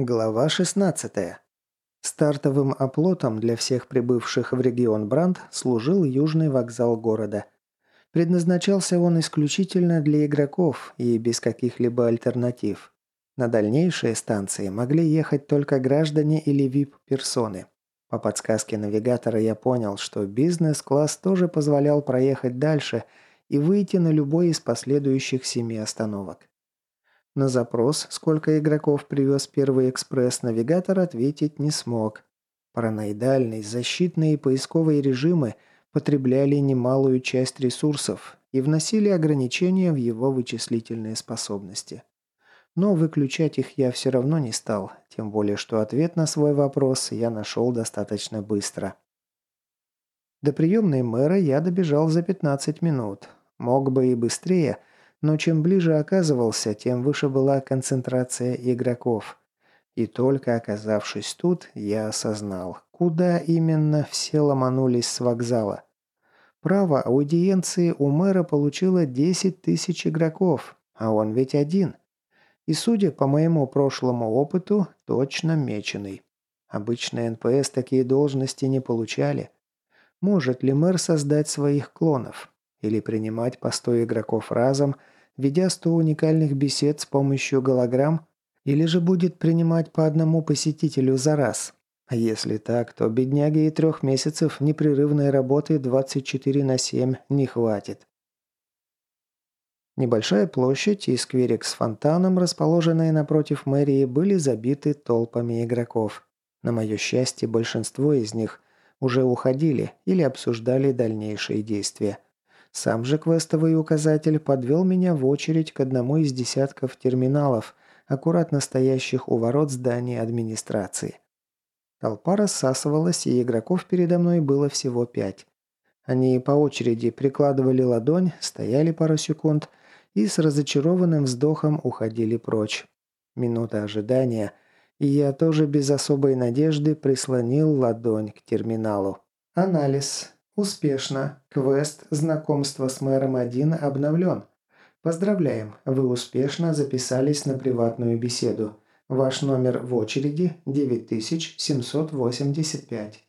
Глава 16. Стартовым оплотом для всех прибывших в регион Бранд служил южный вокзал города. Предназначался он исключительно для игроков и без каких-либо альтернатив. На дальнейшие станции могли ехать только граждане или VIP-персоны. По подсказке навигатора я понял, что бизнес-класс тоже позволял проехать дальше и выйти на любой из последующих семи остановок. На запрос, сколько игроков привез первый экспресс, навигатор ответить не смог. Параноидальный, защитные и поисковые режимы потребляли немалую часть ресурсов и вносили ограничения в его вычислительные способности. Но выключать их я все равно не стал, тем более что ответ на свой вопрос я нашел достаточно быстро. До приемной мэра я добежал за 15 минут. Мог бы и быстрее, но чем ближе оказывался, тем выше была концентрация игроков. И только оказавшись тут, я осознал, куда именно все ломанулись с вокзала. Право аудиенции у мэра получило 10 тысяч игроков, а он ведь один. И судя по моему прошлому опыту, точно меченый. Обычно NPC такие должности не получали. Может ли мэр создать своих клонов? Или принимать по 100 игроков разом, ведя 100 уникальных бесед с помощью голограмм? Или же будет принимать по одному посетителю за раз? А если так, то бедняги и трех месяцев непрерывной работы 24 на 7 не хватит. Небольшая площадь и скверик с фонтаном, расположенные напротив мэрии, были забиты толпами игроков. На мое счастье, большинство из них уже уходили или обсуждали дальнейшие действия. Сам же квестовый указатель подвел меня в очередь к одному из десятков терминалов, аккуратно стоящих у ворот здания администрации. Толпа рассасывалась, и игроков передо мной было всего пять. Они по очереди прикладывали ладонь, стояли пару секунд и с разочарованным вздохом уходили прочь. Минута ожидания, и я тоже без особой надежды прислонил ладонь к терминалу. Анализ. Успешно. Квест «Знакомство с мэром 1» обновлен. Поздравляем, вы успешно записались на приватную беседу. Ваш номер в очереди 9785.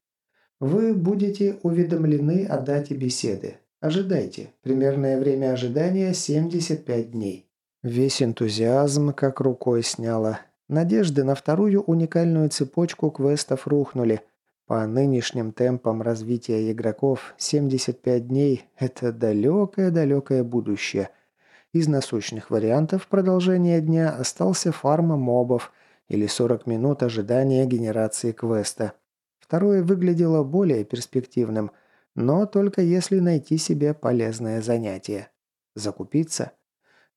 Вы будете уведомлены о дате беседы. Ожидайте. Примерное время ожидания 75 дней. Весь энтузиазм как рукой сняло. Надежды на вторую уникальную цепочку квестов рухнули – по нынешним темпам развития игроков 75 дней – это далекое-далекое будущее. Из насущных вариантов продолжения дня остался фарма мобов или 40 минут ожидания генерации квеста. Второе выглядело более перспективным, но только если найти себе полезное занятие. Закупиться?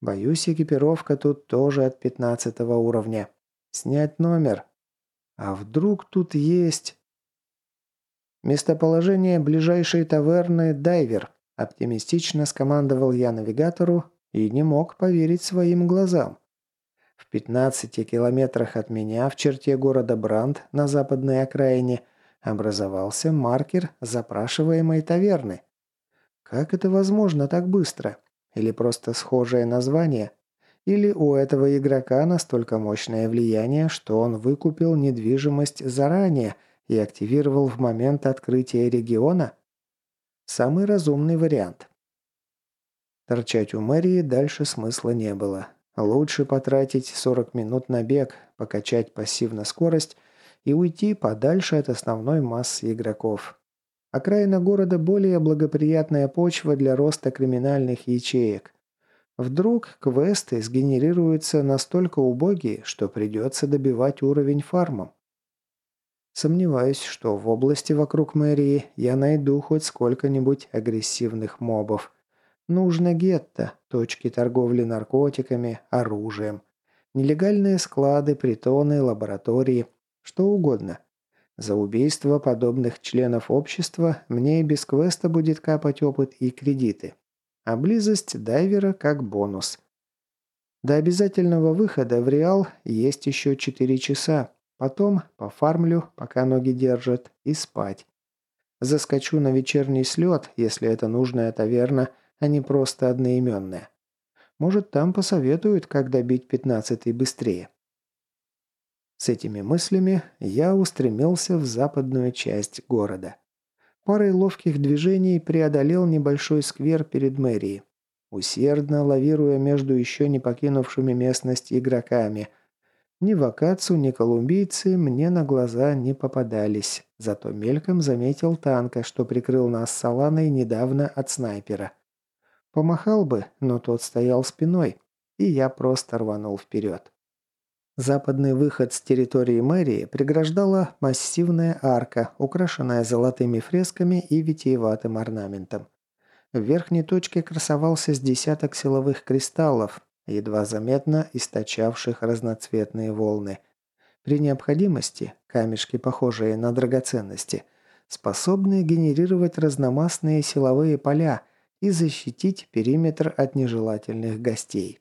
Боюсь, экипировка тут тоже от 15 уровня. Снять номер? А вдруг тут есть... «Местоположение ближайшей таверны «Дайвер», – оптимистично скомандовал я навигатору и не мог поверить своим глазам. В 15 километрах от меня, в черте города Бранд, на западной окраине, образовался маркер запрашиваемой таверны. Как это возможно так быстро? Или просто схожее название? Или у этого игрока настолько мощное влияние, что он выкупил недвижимость заранее – и активировал в момент открытия региона? Самый разумный вариант. Торчать у мэрии дальше смысла не было. Лучше потратить 40 минут на бег, покачать пассивно скорость и уйти подальше от основной массы игроков. Окраина города более благоприятная почва для роста криминальных ячеек. Вдруг квесты сгенерируются настолько убогие, что придется добивать уровень фармом. Сомневаюсь, что в области вокруг мэрии я найду хоть сколько-нибудь агрессивных мобов. Нужно гетто, точки торговли наркотиками, оружием. Нелегальные склады, притоны, лаборатории, что угодно. За убийство подобных членов общества мне и без квеста будет капать опыт и кредиты. А близость дайвера как бонус. До обязательного выхода в Реал есть еще 4 часа, Потом пофармлю, пока ноги держат, и спать. Заскочу на вечерний слет, если это нужная таверна, а не просто одноименная. Может, там посоветуют, как добить пятнадцатый быстрее. С этими мыслями я устремился в западную часть города. Парой ловких движений преодолел небольшой сквер перед мэрией. Усердно лавируя между еще не покинувшими местность игроками. Ни вакацу, ни колумбийцы мне на глаза не попадались, зато мельком заметил танка, что прикрыл нас с Аланой недавно от снайпера. Помахал бы, но тот стоял спиной, и я просто рванул вперед. Западный выход с территории мэрии преграждала массивная арка, украшенная золотыми фресками и витиеватым орнаментом. В верхней точке красовался с десяток силовых кристаллов, едва заметно источавших разноцветные волны. При необходимости камешки, похожие на драгоценности, способны генерировать разномастные силовые поля и защитить периметр от нежелательных гостей.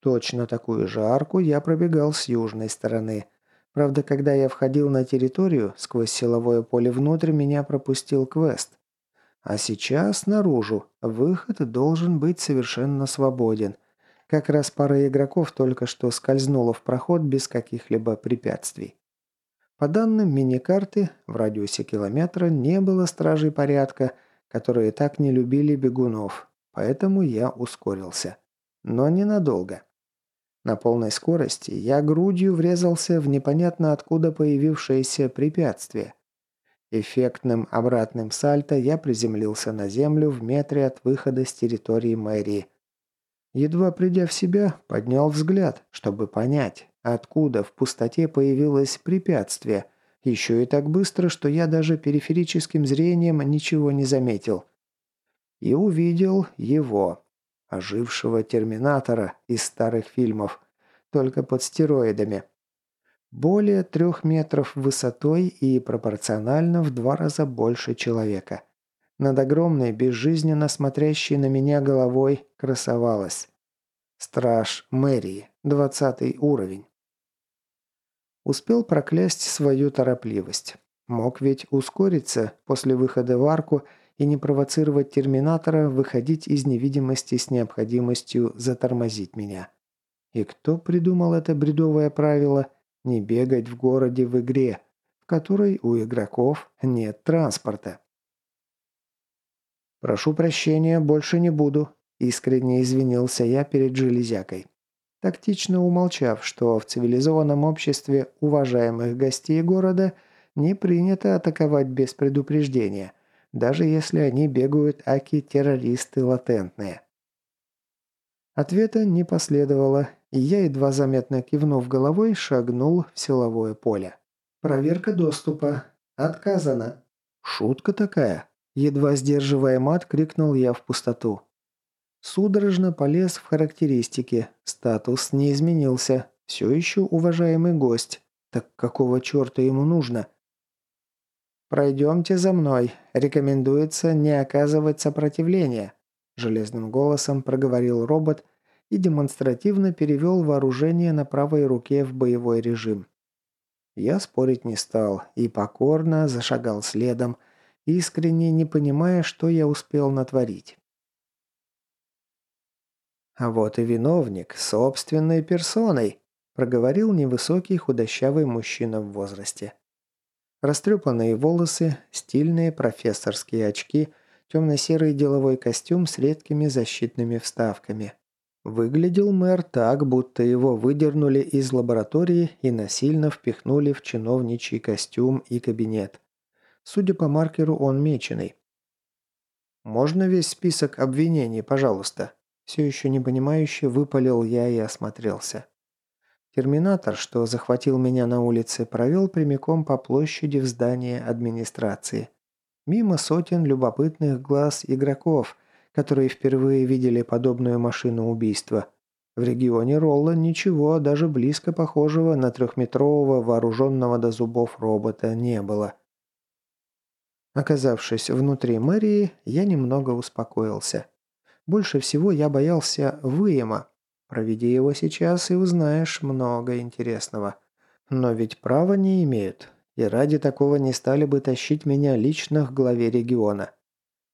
Точно такую же арку я пробегал с южной стороны. Правда, когда я входил на территорию, сквозь силовое поле внутрь меня пропустил квест. А сейчас наружу. Выход должен быть совершенно свободен. Как раз пара игроков только что скользнула в проход без каких-либо препятствий. По данным мини-карты, в радиусе километра не было стражей порядка, которые так не любили бегунов, поэтому я ускорился. Но ненадолго. На полной скорости я грудью врезался в непонятно откуда появившееся препятствие. Эффектным обратным сальто я приземлился на землю в метре от выхода с территории мэрии. Едва придя в себя, поднял взгляд, чтобы понять, откуда в пустоте появилось препятствие, еще и так быстро, что я даже периферическим зрением ничего не заметил. И увидел его ожившего терминатора из старых фильмов, только под стероидами. Более трех метров высотой и пропорционально в два раза больше человека. Над огромной, безжизненно смотрящей на меня головой красовалась. Страж мэрии, двадцатый уровень. Успел проклясть свою торопливость. Мог ведь ускориться после выхода в арку и не провоцировать Терминатора выходить из невидимости с необходимостью затормозить меня. И кто придумал это бредовое правило не бегать в городе в игре, в которой у игроков нет транспорта? «Прошу прощения, больше не буду», – искренне извинился я перед железякой. Тактично умолчав, что в цивилизованном обществе уважаемых гостей города не принято атаковать без предупреждения – даже если они бегают аки-террористы латентные. Ответа не последовало, и я, едва заметно кивнув головой, шагнул в силовое поле. «Проверка доступа. Отказано». «Шутка такая?» Едва сдерживая мат, крикнул я в пустоту. Судорожно полез в характеристики. Статус не изменился. Все еще уважаемый гость. Так какого черта ему нужно? «Пройдемте за мной. Рекомендуется не оказывать сопротивления», – железным голосом проговорил робот и демонстративно перевел вооружение на правой руке в боевой режим. Я спорить не стал и покорно зашагал следом, искренне не понимая, что я успел натворить. «А вот и виновник, собственной персоной», – проговорил невысокий худощавый мужчина в возрасте. Растрепанные волосы, стильные профессорские очки, темно-серый деловой костюм с редкими защитными вставками. Выглядел мэр так, будто его выдернули из лаборатории и насильно впихнули в чиновничий костюм и кабинет. Судя по маркеру, он меченый. «Можно весь список обвинений, пожалуйста?» Все еще непонимающе выпалил я и осмотрелся. Терминатор, что захватил меня на улице, провел прямиком по площади в здание администрации. Мимо сотен любопытных глаз игроков, которые впервые видели подобную машину убийства. В регионе Ролла ничего даже близко похожего на трехметрового вооруженного до зубов робота не было. Оказавшись внутри мэрии, я немного успокоился. Больше всего я боялся выема, Проведи его сейчас и узнаешь много интересного. Но ведь права не имеют, и ради такого не стали бы тащить меня лично к главе региона.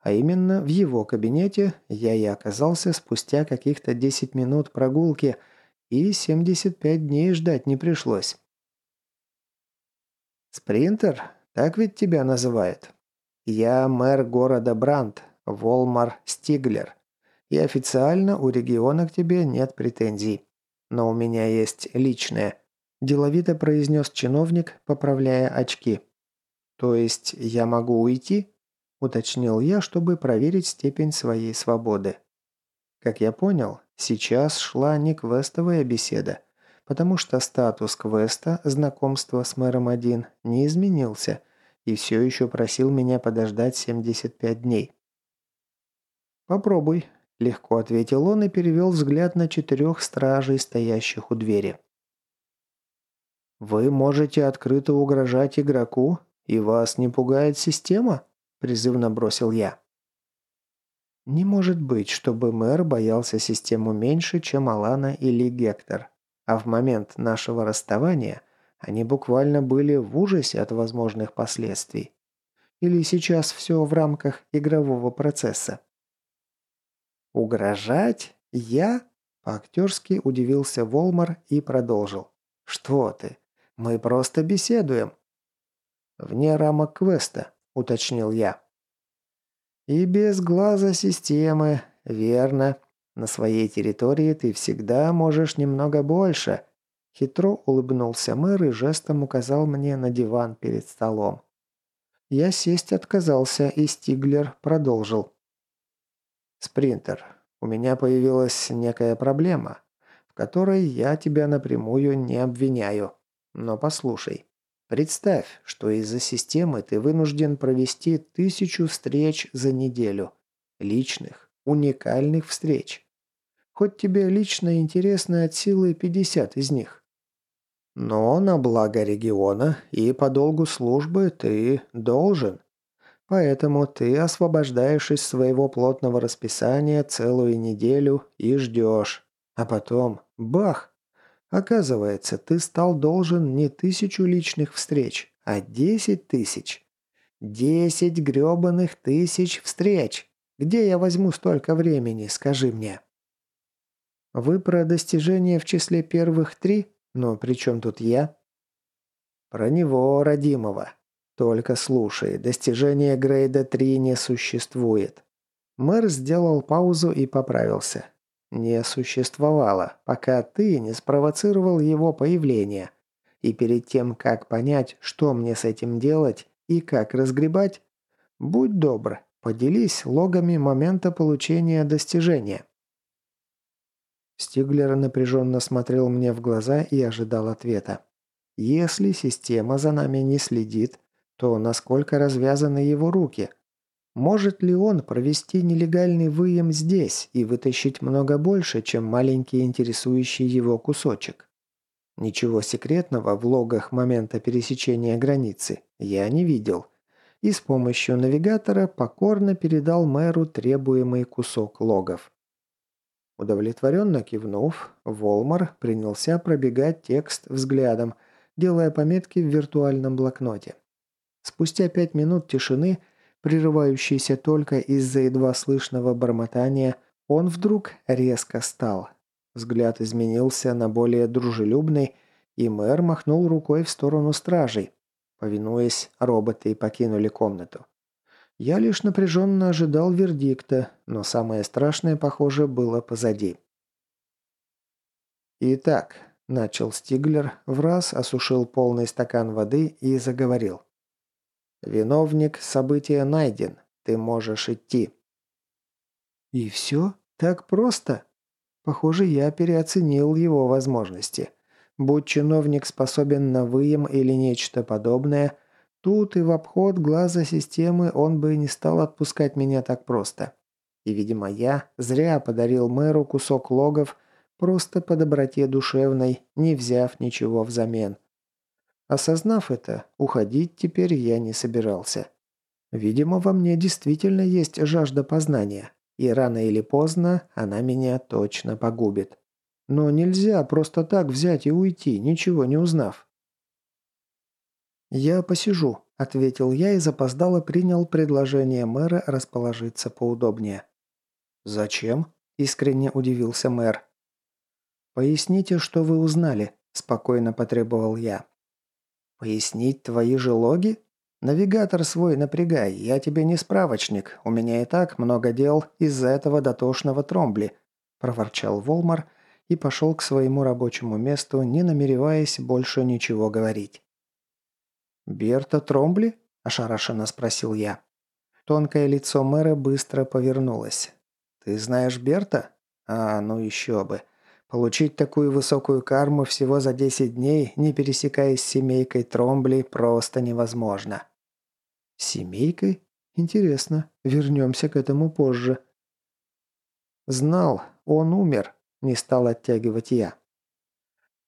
А именно в его кабинете я и оказался спустя каких-то 10 минут прогулки, и 75 дней ждать не пришлось. «Спринтер? Так ведь тебя называют?» «Я мэр города Бранд, Волмар Стиглер. И официально у региона к тебе нет претензий. Но у меня есть личное», – деловито произнес чиновник, поправляя очки. «То есть я могу уйти?» – уточнил я, чтобы проверить степень своей свободы. Как я понял, сейчас шла не квестовая беседа, потому что статус квеста «Знакомство с мэром 1» не изменился и все еще просил меня подождать 75 дней. «Попробуй», – легко ответил он и перевел взгляд на четырех стражей, стоящих у двери. «Вы можете открыто угрожать игроку, и вас не пугает система?» – призывно бросил я. Не может быть, чтобы мэр боялся систему меньше, чем Алана или Гектор. А в момент нашего расставания они буквально были в ужасе от возможных последствий. Или сейчас все в рамках игрового процесса? «Угрожать? Я?» По-актерски удивился Волмар и продолжил. «Что ты? Мы просто беседуем». «Вне рамок квеста», — уточнил я. «И без глаза системы, верно. На своей территории ты всегда можешь немного больше». Хитро улыбнулся мэр и жестом указал мне на диван перед столом. Я сесть отказался, и Стиглер продолжил. «Спринтер, у меня появилась некая проблема, в которой я тебя напрямую не обвиняю. Но послушай, представь, что из-за системы ты вынужден провести тысячу встреч за неделю. Личных, уникальных встреч. Хоть тебе лично интересны от силы 50 из них. Но на благо региона и по долгу службы ты должен. Поэтому ты освобождаешь из своего плотного расписания целую неделю и ждешь. А потом – бах! Оказывается, ты стал должен не тысячу личных встреч, а десять тысяч. Десять грёбаных тысяч встреч! Где я возьму столько времени, скажи мне?» Вы про достижения в числе первых три? Но при чем тут я? Про него, родимого. Только слушай, достижения грейда 3 не существует. Мэр сделал паузу и поправился. Не существовало, пока ты не спровоцировал его появление. И перед тем, как понять, что мне с этим делать и как разгребать, будь добр, поделись логами момента получения достижения. Стиглер напряженно смотрел мне в глаза и ожидал ответа. Если система за нами не следит, то насколько развязаны его руки? Может ли он провести нелегальный выем здесь и вытащить много больше, чем маленький интересующий его кусочек? Ничего секретного в логах момента пересечения границы я не видел. И с помощью навигатора покорно передал мэру требуемый кусок логов. Удовлетворенно кивнув, Волмар принялся пробегать текст взглядом, делая пометки в виртуальном блокноте. Спустя пять минут тишины, прерывающейся только из-за едва слышного бормотания, он вдруг резко стал. Взгляд изменился на более дружелюбный, и мэр махнул рукой в сторону стражей. Повинуясь, роботы покинули комнату. Я лишь напряженно ожидал вердикта, но самое страшное, похоже, было позади. «Итак», – начал Стиглер, в раз осушил полный стакан воды и заговорил. «Виновник события найден. Ты можешь идти». «И все? Так просто?» Похоже, я переоценил его возможности. Будь чиновник способен на выем или нечто подобное – Тут и в обход глаза системы он бы не стал отпускать меня так просто. И, видимо, я зря подарил мэру кусок логов просто по доброте душевной, не взяв ничего взамен. Осознав это, уходить теперь я не собирался. Видимо, во мне действительно есть жажда познания, и рано или поздно она меня точно погубит. Но нельзя просто так взять и уйти, ничего не узнав. «Я посижу», – ответил я и запоздало принял предложение мэра расположиться поудобнее. «Зачем?» – искренне удивился мэр. «Поясните, что вы узнали», – спокойно потребовал я. «Пояснить твои же логи? Навигатор свой напрягай, я тебе не справочник, у меня и так много дел из-за этого дотошного тромбли», – проворчал Волмар и пошел к своему рабочему месту, не намереваясь больше ничего говорить. «Берта Тромбли?» – ошарашенно спросил я. Тонкое лицо мэра быстро повернулось. «Ты знаешь Берта? А, ну еще бы. Получить такую высокую карму всего за 10 дней, не пересекаясь с семейкой Тромбли, просто невозможно. Семейкой? Интересно. Вернемся к этому позже. Знал, он умер, не стал оттягивать я.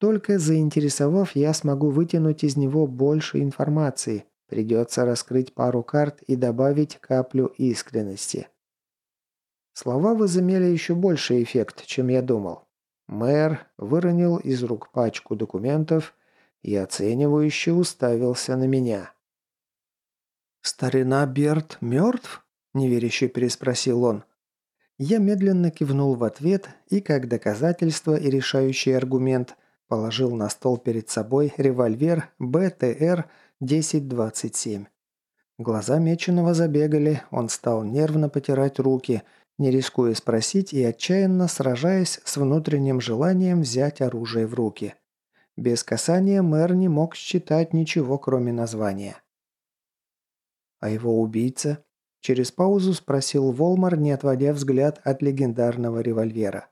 Только заинтересовав, я смогу вытянуть из него больше информации. Придется раскрыть пару карт и добавить каплю искренности. Слова возымели еще больший эффект, чем я думал. Мэр выронил из рук пачку документов и оценивающе уставился на меня. «Старина Берт мертв?» – неверяще переспросил он. Я медленно кивнул в ответ и, как доказательство и решающий аргумент, положил на стол перед собой револьвер БТР-1027. Глаза Меченого забегали, он стал нервно потирать руки – не рискуя спросить и отчаянно сражаясь с внутренним желанием взять оружие в руки. Без касания мэр не мог считать ничего, кроме названия. «А его убийца?» Через паузу спросил Волмар, не отводя взгляд от легендарного револьвера.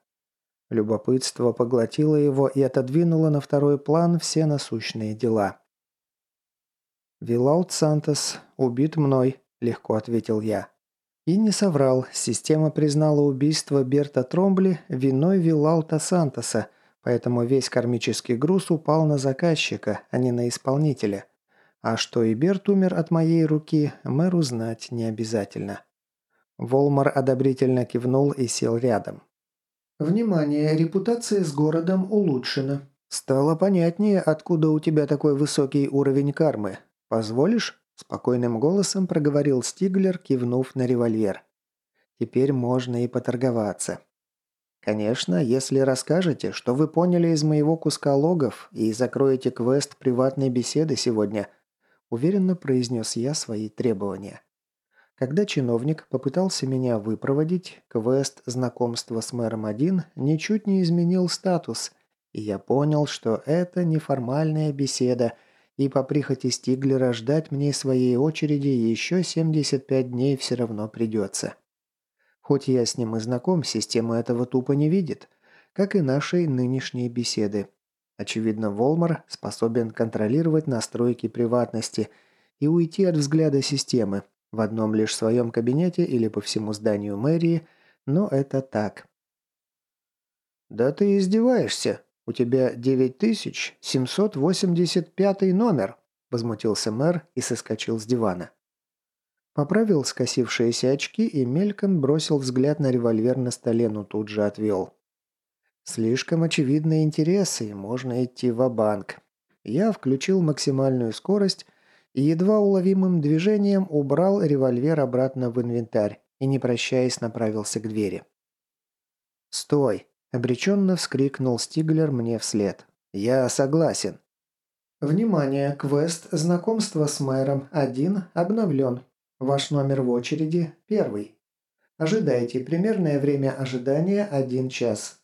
Любопытство поглотило его и отодвинуло на второй план все насущные дела. «Вилаут Сантос убит мной», – легко ответил я. И не соврал, система признала убийство Берта Тромбли виной Вилалта Сантоса, поэтому весь кармический груз упал на заказчика, а не на исполнителя. А что и Берт умер от моей руки, мэру знать не обязательно. Волмар одобрительно кивнул и сел рядом. «Внимание, репутация с городом улучшена. Стало понятнее, откуда у тебя такой высокий уровень кармы. Позволишь?» Спокойным голосом проговорил Стиглер, кивнув на револьвер. «Теперь можно и поторговаться». «Конечно, если расскажете, что вы поняли из моего куска логов и закроете квест приватной беседы сегодня», уверенно произнес я свои требования. Когда чиновник попытался меня выпроводить, квест знакомства с мэром 1 ничуть не изменил статус, и я понял, что это неформальная беседа – и по прихоти Стиглера ждать мне своей очереди еще 75 дней все равно придется. Хоть я с ним и знаком, система этого тупо не видит, как и нашей нынешней беседы. Очевидно, Волмар способен контролировать настройки приватности и уйти от взгляда системы в одном лишь своем кабинете или по всему зданию мэрии, но это так. «Да ты издеваешься!» «У тебя 9785 номер», – возмутился мэр и соскочил с дивана. Поправил скосившиеся очки и мельком бросил взгляд на револьвер на столе, но тут же отвел. Слишком очевидные интересы, можно идти в банк Я включил максимальную скорость и едва уловимым движением убрал револьвер обратно в инвентарь и, не прощаясь, направился к двери. «Стой!» Обреченно вскрикнул Стиглер мне вслед. «Я согласен». «Внимание! Квест «Знакомство с мэром 1» обновлен. Ваш номер в очереди – первый. Ожидайте. Примерное время ожидания – 1 час.